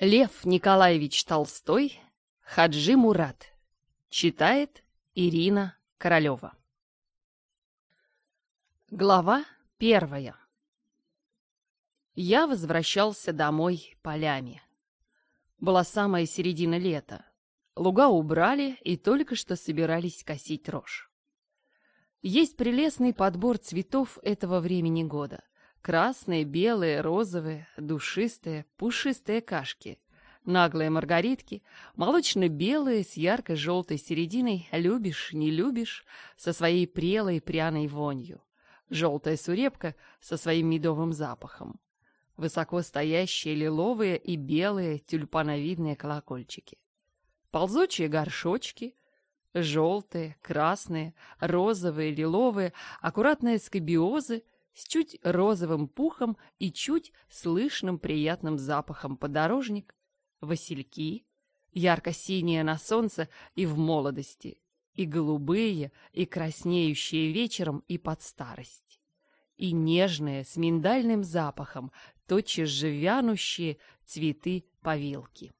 Лев Николаевич Толстой, Хаджи Мурат. Читает Ирина Королева. Глава первая. Я возвращался домой полями. Была самая середина лета. Луга убрали и только что собирались косить рожь. Есть прелестный подбор цветов этого времени года — красные, белые, розовые, душистые, пушистые кашки. Наглые маргаритки, молочно-белые с яркой желтой серединой, любишь, не любишь, со своей прелой пряной вонью. Желтая сурепка со своим медовым запахом. Высоко стоящие лиловые и белые тюльпановидные колокольчики. Ползучие горшочки, желтые, красные, розовые, лиловые, аккуратные скобиозы, с чуть розовым пухом и чуть слышным приятным запахом подорожник, васильки, ярко-синие на солнце и в молодости, и голубые, и краснеющие вечером и под старость, и нежные с миндальным запахом, тотчас же вянущие цветы повилки.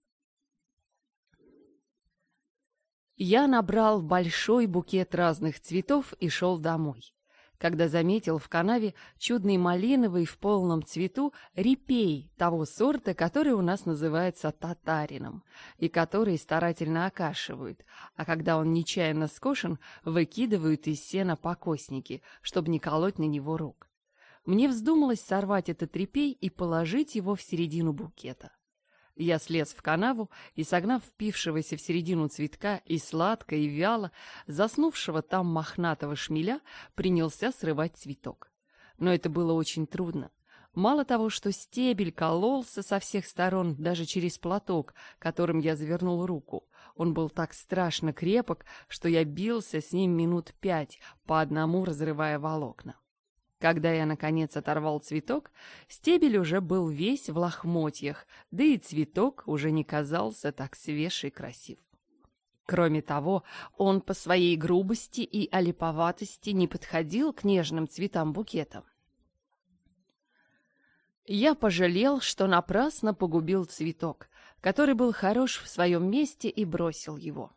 Я набрал большой букет разных цветов и шел домой когда заметил в канаве чудный малиновый в полном цвету репей того сорта, который у нас называется татарином, и который старательно окашивают, а когда он нечаянно скошен, выкидывают из сена покосники, чтобы не колоть на него рук. Мне вздумалось сорвать этот репей и положить его в середину букета. Я слез в канаву и, согнав впившегося в середину цветка и сладко и вяло, заснувшего там мохнатого шмеля, принялся срывать цветок. Но это было очень трудно. Мало того, что стебель кололся со всех сторон, даже через платок, которым я завернул руку, он был так страшно крепок, что я бился с ним минут пять, по одному разрывая волокна. Когда я, наконец, оторвал цветок, стебель уже был весь в лохмотьях, да и цветок уже не казался так свеж и красив. Кроме того, он по своей грубости и олиповатости не подходил к нежным цветам букета. Я пожалел, что напрасно погубил цветок, который был хорош в своем месте и бросил его.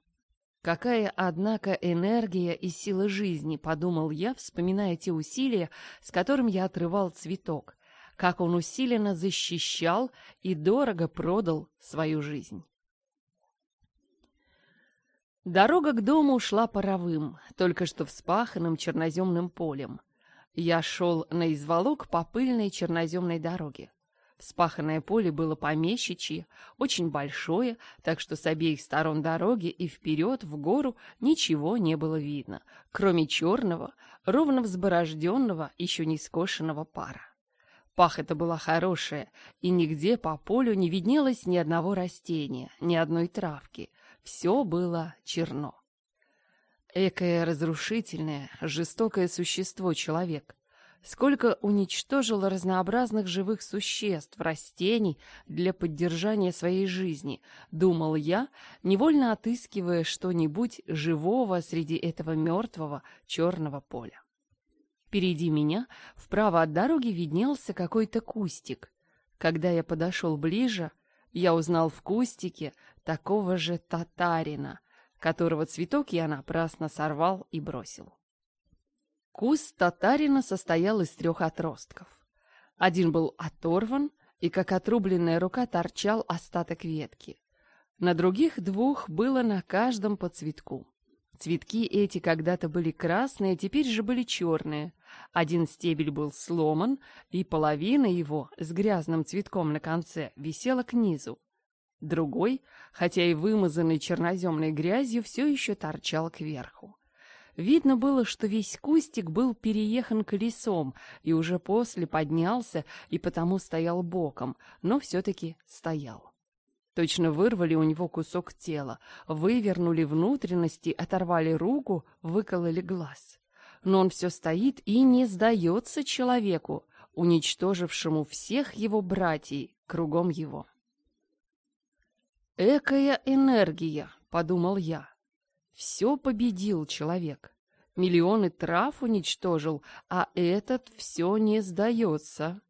Какая, однако, энергия и сила жизни, подумал я, вспоминая те усилия, с которым я отрывал цветок, как он усиленно защищал и дорого продал свою жизнь. Дорога к дому шла паровым, только что вспаханным черноземным полем. Я шел на изволок по пыльной черноземной дороге. Вспаханное поле было помещичье, очень большое, так что с обеих сторон дороги и вперед, в гору, ничего не было видно, кроме черного, ровно взборожденного, еще не скошенного пара. Пахота была хорошая, и нигде по полю не виднелось ни одного растения, ни одной травки. Все было черно. Экое разрушительное, жестокое существо человек — сколько уничтожило разнообразных живых существ, растений для поддержания своей жизни, думал я, невольно отыскивая что-нибудь живого среди этого мертвого черного поля. Впереди меня, вправо от дороги, виднелся какой-то кустик. Когда я подошел ближе, я узнал в кустике такого же татарина, которого цветок я напрасно сорвал и бросил. Куст татарина состоял из трех отростков. Один был оторван, и как отрубленная рука торчал остаток ветки. На других двух было на каждом по цветку. Цветки эти когда-то были красные, теперь же были черные. Один стебель был сломан, и половина его с грязным цветком на конце висела к низу. Другой, хотя и вымазанный черноземной грязью, все еще торчал кверху. Видно было, что весь кустик был переехан колесом и уже после поднялся и потому стоял боком, но все-таки стоял. Точно вырвали у него кусок тела, вывернули внутренности, оторвали руку, выкололи глаз. Но он все стоит и не сдается человеку, уничтожившему всех его братьей кругом его. «Экая энергия!» — подумал я. Все победил человек. Миллионы трав уничтожил, а этот все не сдается.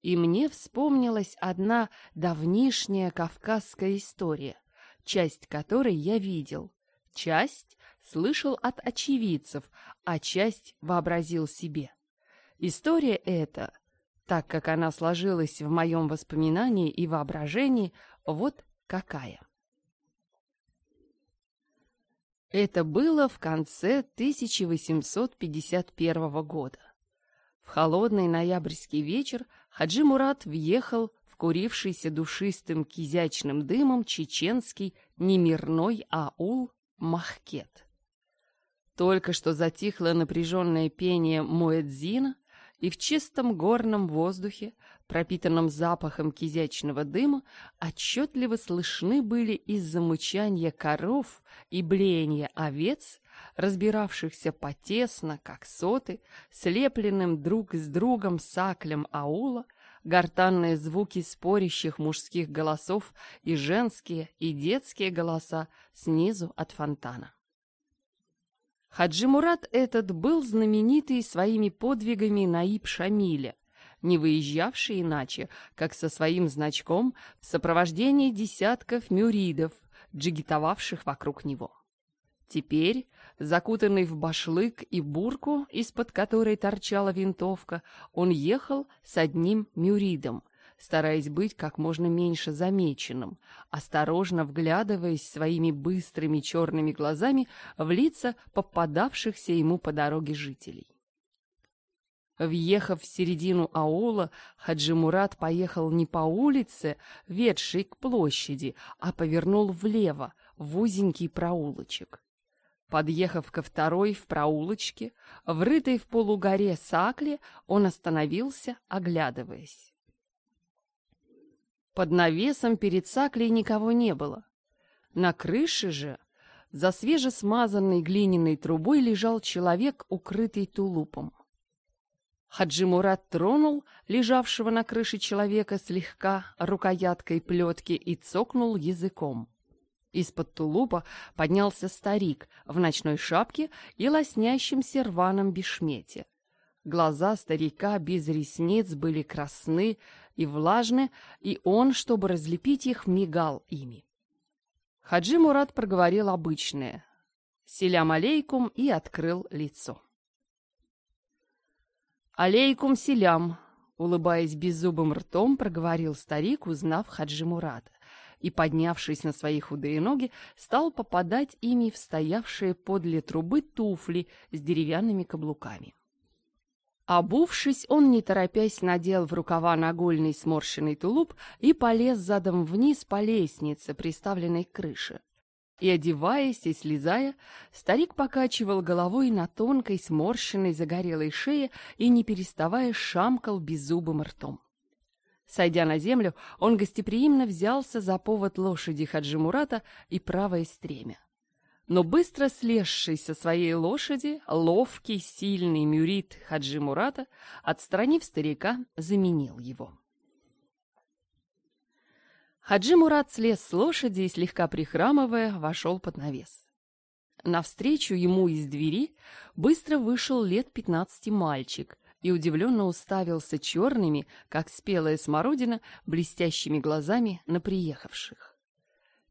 И мне вспомнилась одна давнишняя кавказская история, часть которой я видел, часть слышал от очевидцев, а часть вообразил себе. История эта, так как она сложилась в моем воспоминании и воображении, вот какая. Это было в конце 1851 года. В холодный ноябрьский вечер Хаджи Мурат въехал в курившийся душистым кизячным дымом чеченский немирной аул Махкет. Только что затихло напряженное пение Муэдзина, и в чистом горном воздухе, пропитанном запахом кизячного дыма, отчетливо слышны были из-за замычания коров, и блеяния овец, разбиравшихся потесно, как соты, слепленным друг с другом саклем аула, гортанные звуки спорящих мужских голосов и женские, и детские голоса снизу от фонтана. Хаджи Мурат этот был знаменитый своими подвигами Наиб Шамиля, не выезжавший иначе, как со своим значком в сопровождении десятков мюридов, джигитовавших вокруг него. Теперь, закутанный в башлык и бурку, из-под которой торчала винтовка, он ехал с одним мюридом — стараясь быть как можно меньше замеченным, а осторожно вглядываясь своими быстрыми черными глазами в лица попадавшихся ему по дороге жителей. Въехав в середину аула, Хаджи Мурат поехал не по улице, ведшей к площади, а повернул влево, в узенький проулочек. Подъехав ко второй в проулочке, врытой в полугоре сакле, он остановился, оглядываясь. Под навесом перед саклей никого не было. На крыше же, за свежесмазанной глиняной трубой, лежал человек, укрытый тулупом. Хаджи Мурат тронул лежавшего на крыше человека слегка рукояткой плетки и цокнул языком. Из-под тулупа поднялся старик в ночной шапке и лоснящемся рваном бешмете. Глаза старика без ресниц были красны, и влажны, и он, чтобы разлепить их, мигал ими. Хаджи Мурат проговорил обычное «Селям алейкум» и открыл лицо. «Алейкум селям», — улыбаясь беззубым ртом, проговорил старик, узнав Хаджи Мурата и, поднявшись на свои худые ноги, стал попадать ими в стоявшие подле трубы туфли с деревянными каблуками. Обувшись, он, не торопясь, надел в рукава нагольный сморщенный тулуп и полез задом вниз по лестнице, приставленной к крыше. И одеваясь и слезая, старик покачивал головой на тонкой, сморщенной, загорелой шее и, не переставая, шамкал беззубым ртом. Сойдя на землю, он гостеприимно взялся за повод лошади Хаджимурата и правое стремя. Но быстро слезший со своей лошади, ловкий, сильный мюрит Хаджи Мурата, отстранив старика, заменил его. Хаджи Мурат слез с лошади и, слегка прихрамывая, вошел под навес. Навстречу ему из двери быстро вышел лет пятнадцати мальчик и удивленно уставился черными, как спелая смородина, блестящими глазами на приехавших.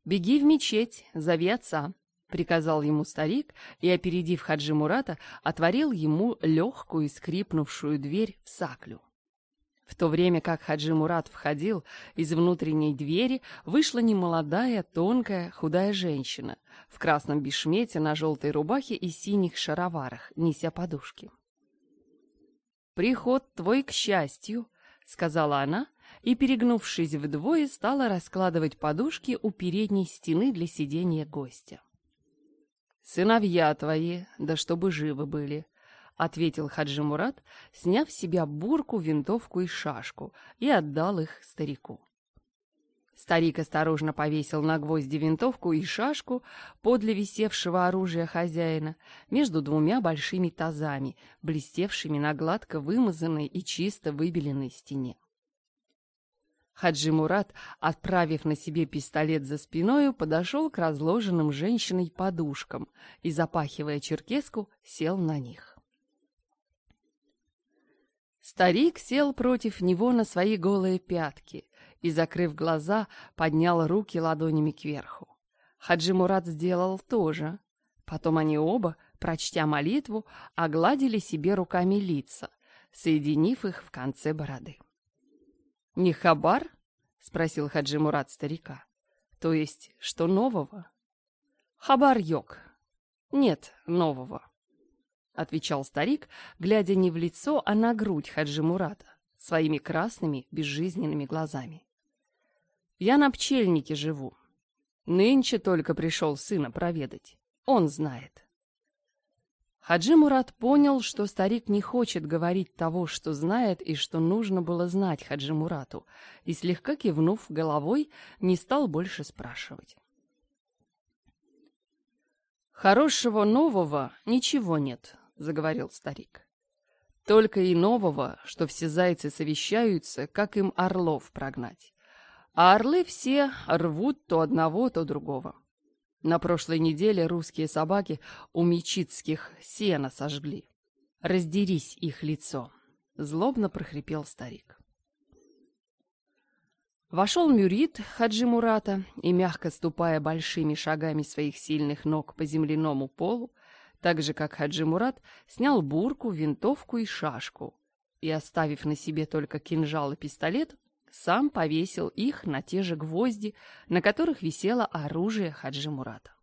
«Беги в мечеть, зови отца», приказал ему старик и, опередив Хаджи Мурата, отворил ему легкую скрипнувшую дверь в саклю. В то время как Хаджи Мурат входил, из внутренней двери вышла немолодая, тонкая, худая женщина в красном бешмете на желтой рубахе и синих шароварах, неся подушки. «Приход твой к счастью», — сказала она, и, перегнувшись вдвое, стала раскладывать подушки у передней стены для сидения гостя. «Сыновья твои, да чтобы живы были», — ответил Хаджи Мурат, сняв с себя бурку, винтовку и шашку, и отдал их старику. Старик осторожно повесил на гвозди винтовку и шашку подле висевшего оружия хозяина между двумя большими тазами, блестевшими на гладко вымазанной и чисто выбеленной стене. Хаджи Мурат, отправив на себе пистолет за спиною, подошел к разложенным женщиной подушкам и, запахивая черкеску, сел на них. Старик сел против него на свои голые пятки и, закрыв глаза, поднял руки ладонями кверху. Хаджи Мурат сделал то же. Потом они оба, прочтя молитву, огладили себе руками лица, соединив их в конце бороды. «Не хабар?» — спросил Хаджи Мурат старика. «То есть, что нового?» «Хабар йог. Нет нового», — отвечал старик, глядя не в лицо, а на грудь Хаджи Мурата своими красными безжизненными глазами. «Я на пчельнике живу. Нынче только пришел сына проведать. Он знает». Хаджи Мурат понял, что старик не хочет говорить того, что знает и что нужно было знать Хаджи Мурату, и слегка кивнув головой, не стал больше спрашивать. «Хорошего нового ничего нет», — заговорил старик. «Только и нового, что все зайцы совещаются, как им орлов прогнать. А орлы все рвут то одного, то другого. На прошлой неделе русские собаки у мечицких сено сожгли. Раздерись их лицо, злобно прохрипел старик. Вошел Мюрит Хаджи Мурата и, мягко ступая большими шагами своих сильных ног по земляному полу, так же, как Хаджи Мурат, снял бурку, винтовку и шашку и, оставив на себе только кинжал и пистолет, сам повесил их на те же гвозди, на которых висело оружие Хаджи Мурата.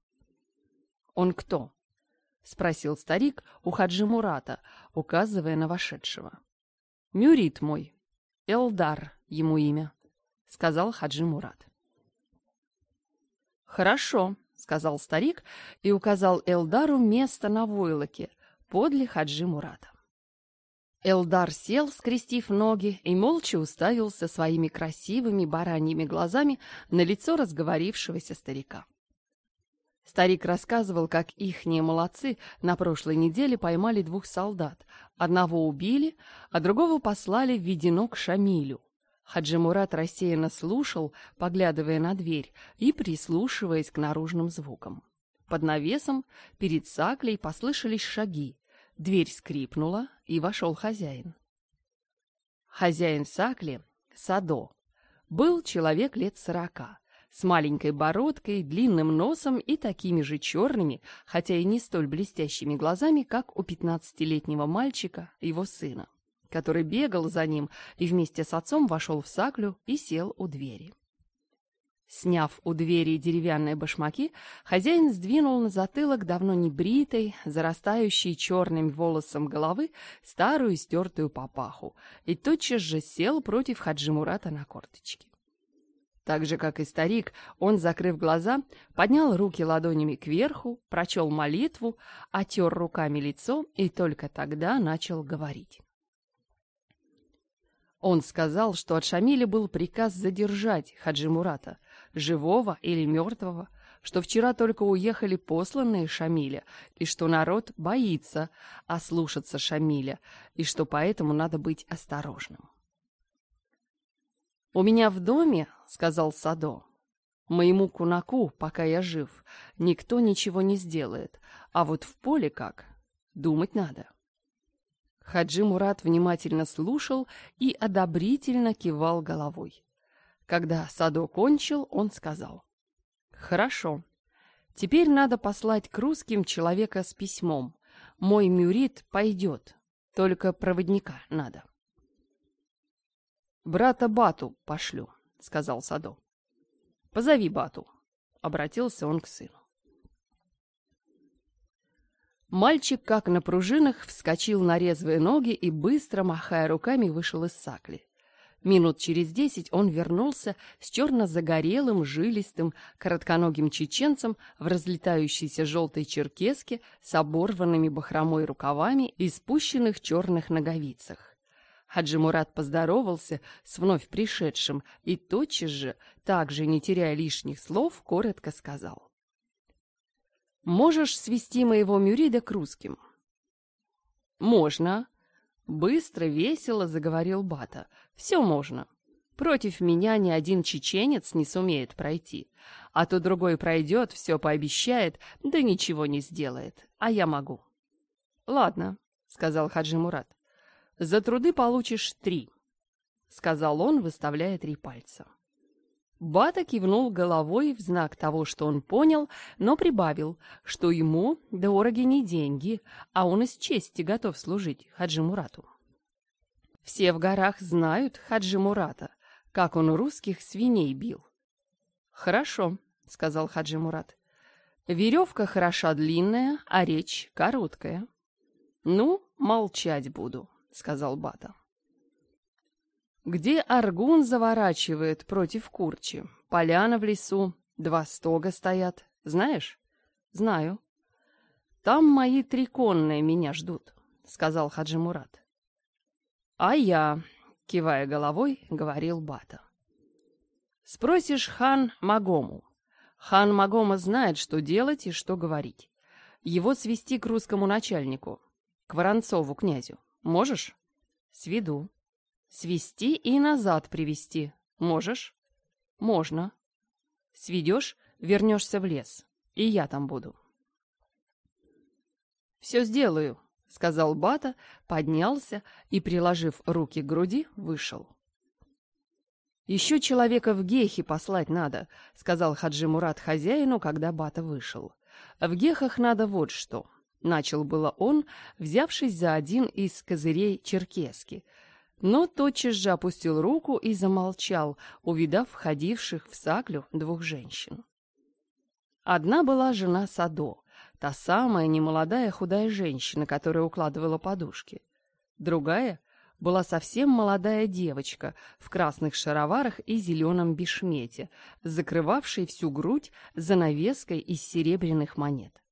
«Он кто?» — спросил старик у Хаджи Мурата, указывая на вошедшего. «Мюрит мой. Элдар ему имя», — сказал Хаджи Мурат. «Хорошо», — сказал старик и указал Элдару место на войлоке подле Хаджи Мурата. Элдар сел, скрестив ноги, и молча уставился своими красивыми бараньими глазами на лицо разговорившегося старика. Старик рассказывал, как ихние молодцы на прошлой неделе поймали двух солдат. Одного убили, а другого послали в ведено к Шамилю. Хаджи Мурат рассеянно слушал, поглядывая на дверь и прислушиваясь к наружным звукам. Под навесом перед саклей послышались шаги. Дверь скрипнула, и вошел хозяин. Хозяин Сакли, Садо, был человек лет сорока, с маленькой бородкой, длинным носом и такими же черными, хотя и не столь блестящими глазами, как у пятнадцатилетнего мальчика, его сына, который бегал за ним и вместе с отцом вошел в Саклю и сел у двери. Сняв у двери деревянные башмаки, хозяин сдвинул на затылок давно небритой, зарастающей черным волосом головы, старую стертую папаху и тотчас же сел против Хаджи Мурата на корточке. Так же, как и старик, он, закрыв глаза, поднял руки ладонями кверху, прочел молитву, отер руками лицо и только тогда начал говорить. Он сказал, что от Шамиля был приказ задержать Хаджи Мурата — живого или мертвого, что вчера только уехали посланные Шамиля, и что народ боится ослушаться Шамиля, и что поэтому надо быть осторожным. «У меня в доме, — сказал Садо, — моему кунаку, пока я жив, никто ничего не сделает, а вот в поле как? Думать надо». Хаджи Мурат внимательно слушал и одобрительно кивал головой. Когда Садо кончил, он сказал. «Хорошо. Теперь надо послать к русским человека с письмом. Мой мюрит пойдет. Только проводника надо». «Брата Бату пошлю», — сказал Садо. «Позови Бату», — обратился он к сыну. Мальчик, как на пружинах, вскочил на резвые ноги и, быстро махая руками, вышел из сакли. Минут через десять он вернулся с черно-загорелым, жилистым, коротконогим чеченцем в разлетающейся желтой черкеске с оборванными бахромой рукавами и спущенных черных ноговицах. Хаджи Мурат поздоровался с вновь пришедшим и тотчас же, также не теряя лишних слов, коротко сказал. «Можешь свести моего Мюрида к русским?» «Можно», Быстро, весело заговорил Бата. «Все можно. Против меня ни один чеченец не сумеет пройти. А то другой пройдет, все пообещает, да ничего не сделает. А я могу». «Ладно», — сказал Хаджи Мурат. «За труды получишь три», — сказал он, выставляя три пальца. Бата кивнул головой в знак того, что он понял, но прибавил, что ему дороги не деньги, а он из чести готов служить Хаджи Мурату. Все в горах знают Хаджи Мурата, как он русских свиней бил. «Хорошо», — сказал Хаджи Мурат. «Веревка хороша длинная, а речь короткая». «Ну, молчать буду», — сказал Бата где Аргун заворачивает против Курчи. Поляна в лесу, два стога стоят. Знаешь? Знаю. Там мои три конные меня ждут, сказал Хаджи Мурат. А я, кивая головой, говорил Бата. Спросишь хан Магому. Хан Магома знает, что делать и что говорить. Его свести к русскому начальнику, к Воронцову князю. Можешь? Сведу. Свести и назад привести. Можешь? Можно. Сведешь, вернешься в лес. И я там буду. Все сделаю, сказал Бата, поднялся и, приложив руки к груди, вышел. «Еще человека в Гехе послать надо», — сказал Хаджи Мурат хозяину, когда Бата вышел. «В Гехах надо вот что», — начал было он, взявшись за один из козырей черкески — но тотчас же опустил руку и замолчал, увидав входивших в саклю двух женщин. Одна была жена Садо, та самая немолодая худая женщина, которая укладывала подушки. Другая была совсем молодая девочка в красных шароварах и зеленом бешмете, закрывавшей всю грудь занавеской из серебряных монет.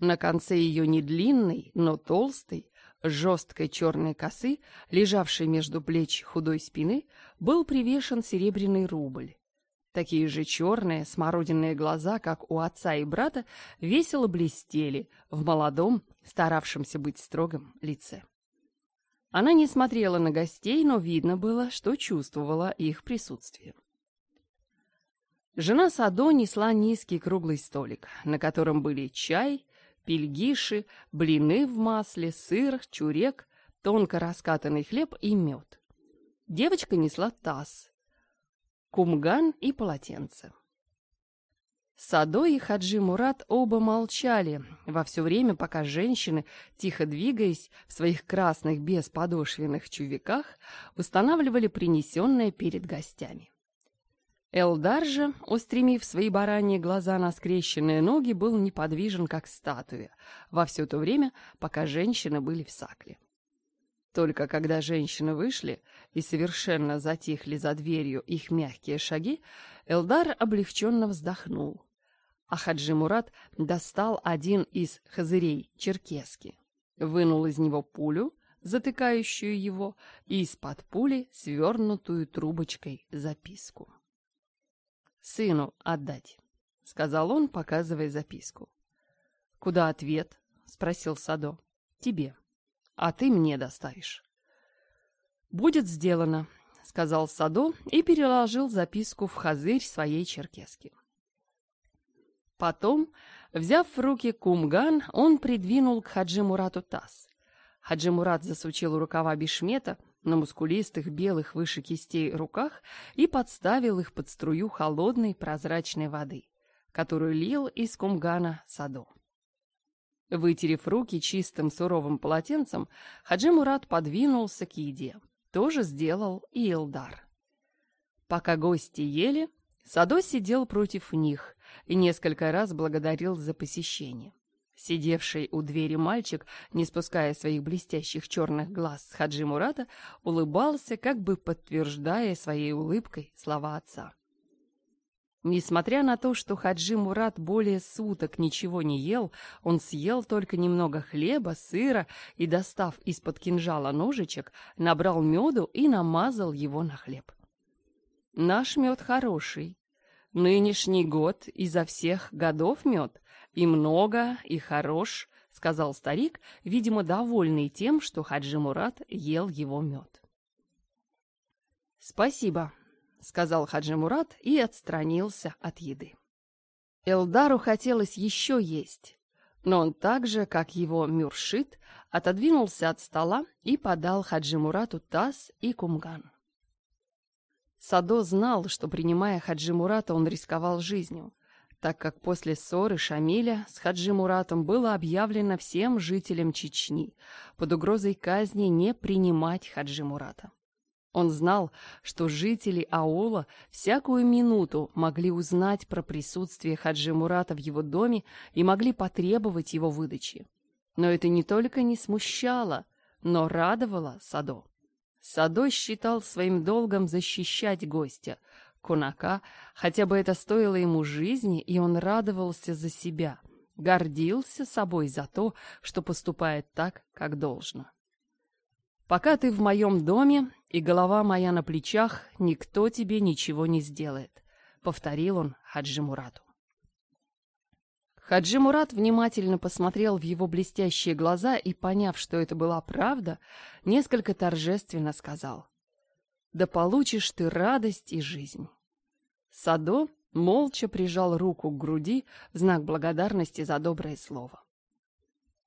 На конце ее недлинной, но толстой, жесткой черной косы, лежавшей между плеч худой спины, был привешен серебряный рубль. Такие же черные, смородинные глаза, как у отца и брата, весело блестели в молодом, старавшемся быть строгом лице. Она не смотрела на гостей, но видно было, что чувствовала их присутствие. Жена Садо несла низкий круглый столик, на котором были чай, пельгиши, блины в масле, сыр, чурек, тонко раскатанный хлеб и мед. Девочка несла таз, кумган и полотенце. Садо и Хаджи Мурат оба молчали во все время, пока женщины, тихо двигаясь в своих красных бесподошвенных чувиках, устанавливали принесенное перед гостями. Элдар же, устремив свои бараньи глаза на скрещенные ноги, был неподвижен, как статуя, во все то время, пока женщины были в сакле. Только когда женщины вышли и совершенно затихли за дверью их мягкие шаги, Элдар облегченно вздохнул. А Хаджи Мурат достал один из хазырей, черкески, вынул из него пулю, затыкающую его, и из-под пули свернутую трубочкой записку. Сыну отдать», — сказал он, показывая записку. «Куда ответ?» — спросил Садо. «Тебе. А ты мне доставишь». «Будет сделано», — сказал Садо и переложил записку в хазырь своей черкески. Потом, взяв в руки кумган, он придвинул к Хаджи Мурату таз. Хаджи Мурат засучил рукава Бишмета — на мускулистых белых выше кистей руках и подставил их под струю холодной прозрачной воды, которую лил из кумгана саду. Вытерев руки чистым суровым полотенцем, Хаджи Мурат подвинулся к еде. Тоже сделал и Илдар. Пока гости ели, Садо сидел против них и несколько раз благодарил за посещение. Сидевший у двери мальчик, не спуская своих блестящих черных глаз с Хаджи Мурата, улыбался, как бы подтверждая своей улыбкой слова отца. Несмотря на то, что Хаджи Мурат более суток ничего не ел, он съел только немного хлеба, сыра и, достав из-под кинжала ножичек, набрал меду и намазал его на хлеб. «Наш мед хороший. Нынешний год изо всех годов мед», и много, и хорош, сказал старик, видимо, довольный тем, что Хаджи Мурат ел его мед. Спасибо, сказал Хаджи Мурат и отстранился от еды. Элдару хотелось еще есть, но он так же, как его Мюршит, отодвинулся от стола и подал Хаджи Мурату таз и кумган. Садо знал, что, принимая Хаджи Мурата, он рисковал жизнью так как после ссоры Шамиля с Хаджи Муратом было объявлено всем жителям Чечни под угрозой казни не принимать Хаджи Мурата. Он знал, что жители аула всякую минуту могли узнать про присутствие Хаджи Мурата в его доме и могли потребовать его выдачи. Но это не только не смущало, но радовало Садо. Садо считал своим долгом защищать гостя – Кунака, хотя бы это стоило ему жизни, и он радовался за себя, гордился собой за то, что поступает так, как должно. Пока ты в моем доме и голова моя на плечах, никто тебе ничего не сделает», — повторил он Хаджи Мурату. Хаджи Мурат внимательно посмотрел в его блестящие глаза и, поняв, что это была правда, несколько торжественно сказал да получишь ты радость и жизнь. Садо молча прижал руку к груди в знак благодарности за доброе слово.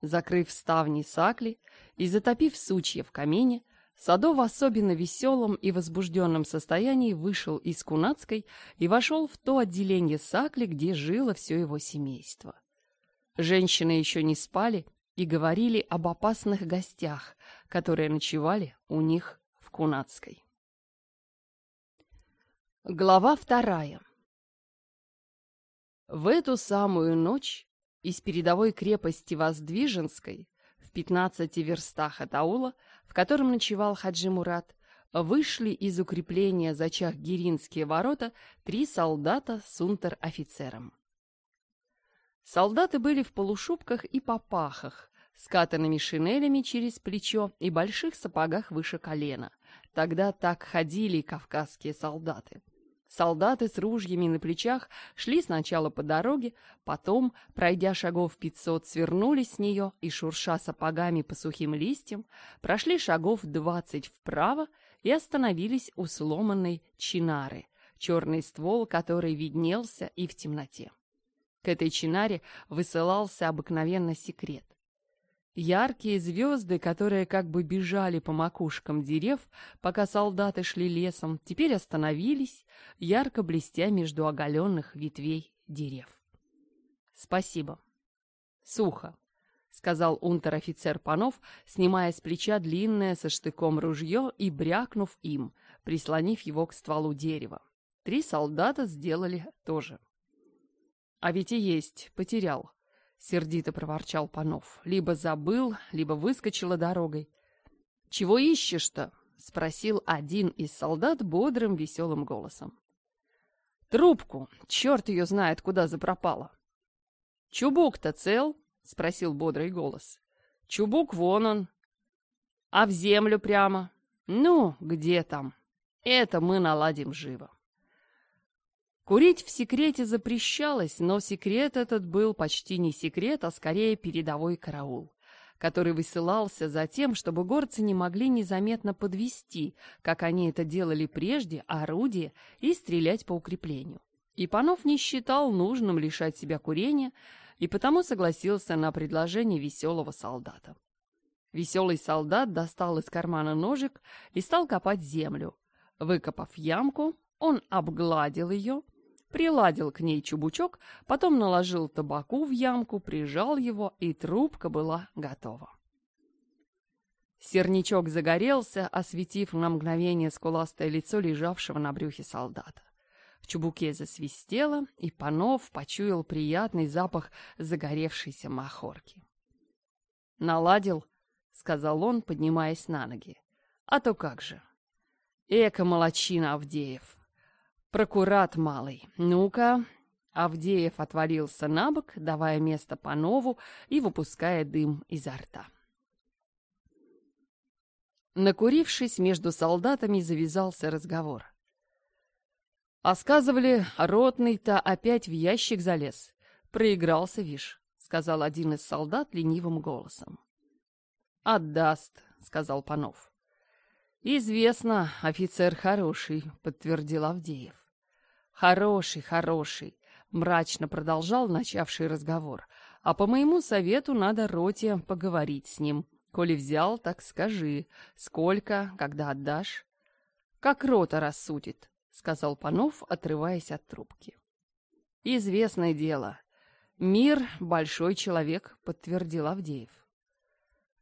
Закрыв ставни сакли и затопив сучья в камине, Садо в особенно веселом и возбужденном состоянии вышел из Кунацкой и вошел в то отделение сакли, где жило все его семейство. Женщины еще не спали и говорили об опасных гостях, которые ночевали у них в Кунацкой. Глава вторая. В эту самую ночь из передовой крепости Воздвиженской, в 15 верстах от аула, в котором ночевал Хаджи Мурат, вышли из укрепления за Чахгиринские ворота три солдата с унтер-офицером. Солдаты были в полушубках и попахах, скатанными шинелями через плечо и больших сапогах выше колена. Тогда так ходили кавказские солдаты. Солдаты с ружьями на плечах шли сначала по дороге, потом, пройдя шагов пятьсот, свернулись с нее и, шурша сапогами по сухим листьям, прошли шагов двадцать вправо и остановились у сломанной чинары, черный ствол который виднелся и в темноте. К этой чинаре высылался обыкновенно секрет. Яркие звезды, которые как бы бежали по макушкам дерев, пока солдаты шли лесом, теперь остановились, ярко блестя между оголенных ветвей дерев. «Спасибо». «Сухо», — сказал унтер-офицер Панов, снимая с плеча длинное со штыком ружье и брякнув им, прислонив его к стволу дерева. Три солдата сделали тоже. «А ведь и есть, потерял», сердито проворчал Панов. Либо забыл, либо выскочила дорогой. «Чего ищешь-то?» — спросил один из солдат бодрым веселым голосом. «Трубку! Черт ее знает, куда запропала!» «Чубук-то цел?» — спросил бодрый голос. «Чубук вон он!» «А в землю прямо?» «Ну, где там?» «Это мы наладим живо!» Курить в секрете запрещалось, но секрет этот был почти не секрет, а скорее передовой караул, который высылался за тем, чтобы горцы не могли незаметно подвести, как они это делали прежде, орудие и стрелять по укреплению. Ипанов не считал нужным лишать себя курения, и потому согласился на предложение веселого солдата. Веселый солдат достал из кармана ножик и стал копать землю. Выкопав ямку, он обгладил ее, приладил к ней чубучок, потом наложил табаку в ямку, прижал его, и трубка была готова. Сернячок загорелся, осветив на мгновение скуластое лицо лежавшего на брюхе солдата. В чубуке засвистело, и Панов почуял приятный запах загоревшейся махорки. «Наладил», — сказал он, поднимаясь на ноги. «А то как же!» «Эка молочина, Авдеев!» Прокурат малый, ну-ка!» Авдеев отвалился на бок, давая место Панову и выпуская дым изо рта. Накурившись, между солдатами завязался разговор. А сказывали, ротный-то опять в ящик залез. Проигрался, вишь, — сказал один из солдат ленивым голосом. «Отдаст», — сказал Панов. «Известно, офицер хороший», — подтвердил Авдеев. «Хороший, хороший!» — мрачно продолжал начавший разговор. «А по моему совету надо Роте поговорить с ним. Коли взял, так скажи. Сколько, когда отдашь?» «Как Рота рассудит», — сказал Панов, отрываясь от трубки. «Известное дело. Мир — большой человек», — подтвердил Авдеев.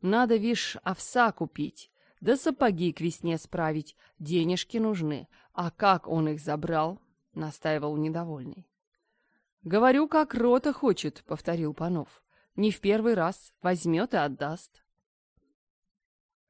«Надо, вишь, овса купить, да сапоги к весне справить. Денежки нужны. А как он их забрал, — настаивал недовольный. «Говорю, как рота хочет», — повторил Панов. «Не в первый раз. Возьмет и отдаст».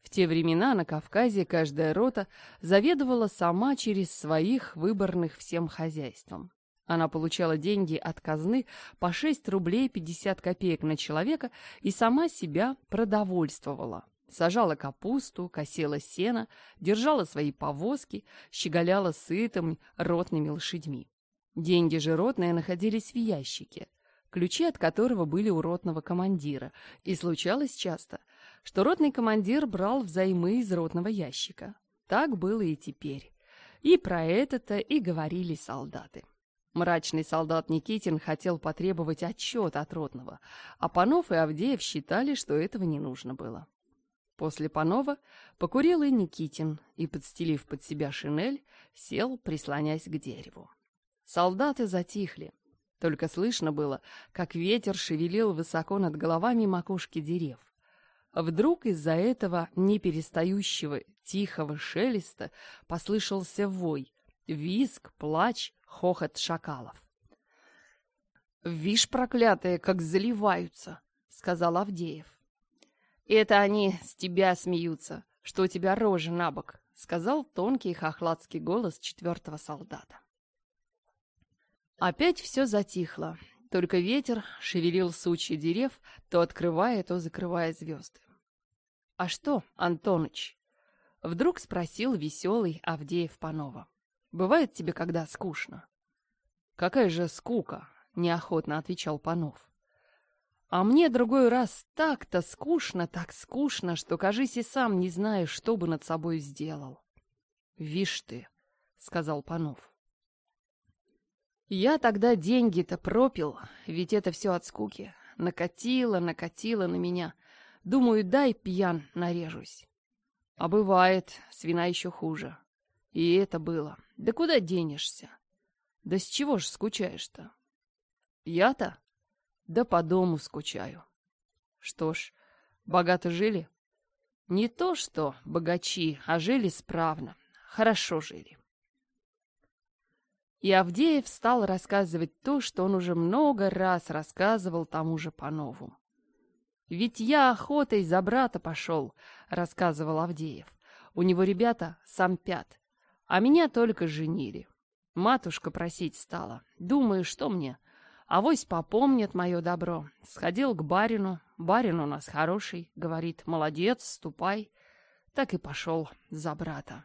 В те времена на Кавказе каждая рота заведовала сама через своих выборных всем хозяйством. Она получала деньги от казны по 6 рублей 50 копеек на человека и сама себя продовольствовала сажала капусту, косила сено, держала свои повозки, щеголяла сытыми ротными лошадьми. Деньги же ротные находились в ящике, ключи от которого были у ротного командира, и случалось часто, что ротный командир брал взаймы из ротного ящика. Так было и теперь. И про это-то и говорили солдаты. Мрачный солдат Никитин хотел потребовать отчет от ротного, а Панов и Авдеев считали, что этого не нужно было. После Панова покурил и Никитин, и, подстелив под себя шинель, сел, прислонясь к дереву. Солдаты затихли. Только слышно было, как ветер шевелил высоко над головами макушки дерев. Вдруг из-за этого неперестающего тихого шелеста послышался вой, визг, плач, хохот шакалов. «Вишь, проклятые, как заливаются!» — сказал Авдеев. И это они с тебя смеются, что у тебя рожа на бок, сказал тонкий хохладский голос четвертого солдата. Опять все затихло, только ветер шевелил сучьи дерев, то открывая, то закрывая звезды. «А что, Антоныч?» — вдруг спросил веселый Авдеев Панова. «Бывает тебе, когда скучно?» «Какая же скука!» — неохотно отвечал Панов. А мне другой раз так-то скучно, так скучно, что, кажись, и сам не знаю, что бы над собой сделал. — Вишь ты, — сказал Панов. Я тогда деньги-то пропил, ведь это все от скуки. Накатило, накатило на меня. Думаю, дай пьян нарежусь. А бывает, свина еще хуже. И это было. Да куда денешься? Да с чего ж скучаешь-то? Я-то? да по дому скучаю. Что ж, богато жили? Не то что богачи, а жили справно, хорошо жили. И Авдеев стал рассказывать то, что он уже много раз рассказывал тому же Панову. «Ведь я охотой за брата пошел», — рассказывал Авдеев. «У него ребята сам пят, а меня только женили. Матушка просить стала. Думаю, что мне?» А вось попомнит мое добро. Сходил к барину. Барин у нас хороший. Говорит, молодец, ступай. Так и пошел за брата.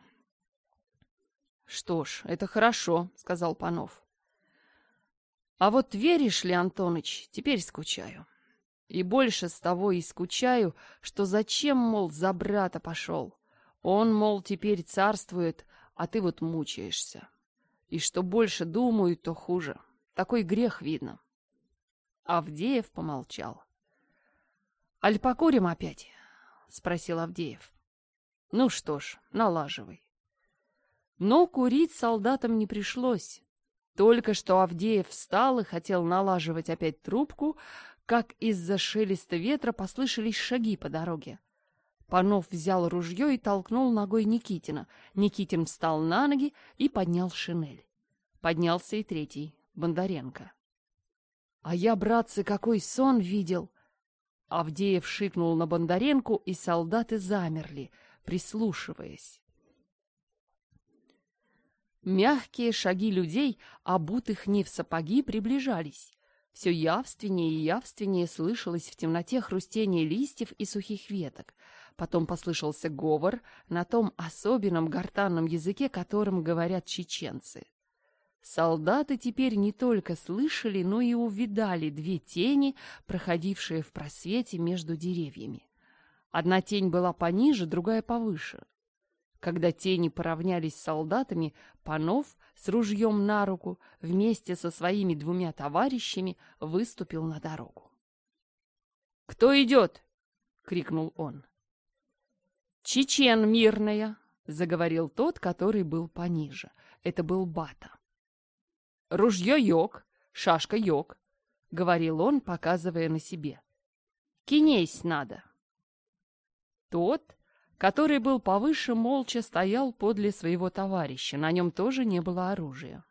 Что ж, это хорошо, сказал Панов. А вот веришь ли, Антоныч, теперь скучаю. И больше с того и скучаю, что зачем, мол, за брата пошел. Он, мол, теперь царствует, а ты вот мучаешься. И что больше думаю, то хуже. Такой грех видно. Авдеев помолчал. «Аль покурим опять?» — спросил Авдеев. «Ну что ж, налаживай». Но курить солдатам не пришлось. Только что Авдеев встал и хотел налаживать опять трубку, как из-за шелеста ветра послышались шаги по дороге. Панов взял ружье и толкнул ногой Никитина. Никитин встал на ноги и поднял шинель. Поднялся и третий. Бондаренко. «А я, братцы, какой сон видел!» Авдеев шикнул на Бондаренку, и солдаты замерли, прислушиваясь. Мягкие шаги людей, обутых не в сапоги, приближались. Все явственнее и явственнее слышалось в темноте хрустение листьев и сухих веток. Потом послышался говор на том особенном гортанном языке, которым говорят чеченцы. Солдаты теперь не только слышали, но и увидали две тени, проходившие в просвете между деревьями. Одна тень была пониже, другая повыше. Когда тени поравнялись с солдатами, Панов с ружьем на руку вместе со своими двумя товарищами выступил на дорогу. «Кто идет?» — крикнул он. «Чечен мирная!» — заговорил тот, который был пониже. Это был Бата. Ружье йог, шашка йог, — говорил он, показывая на себе. Кинесь надо. Тот, который был повыше, молча стоял подле своего товарища, на нем тоже не было оружия.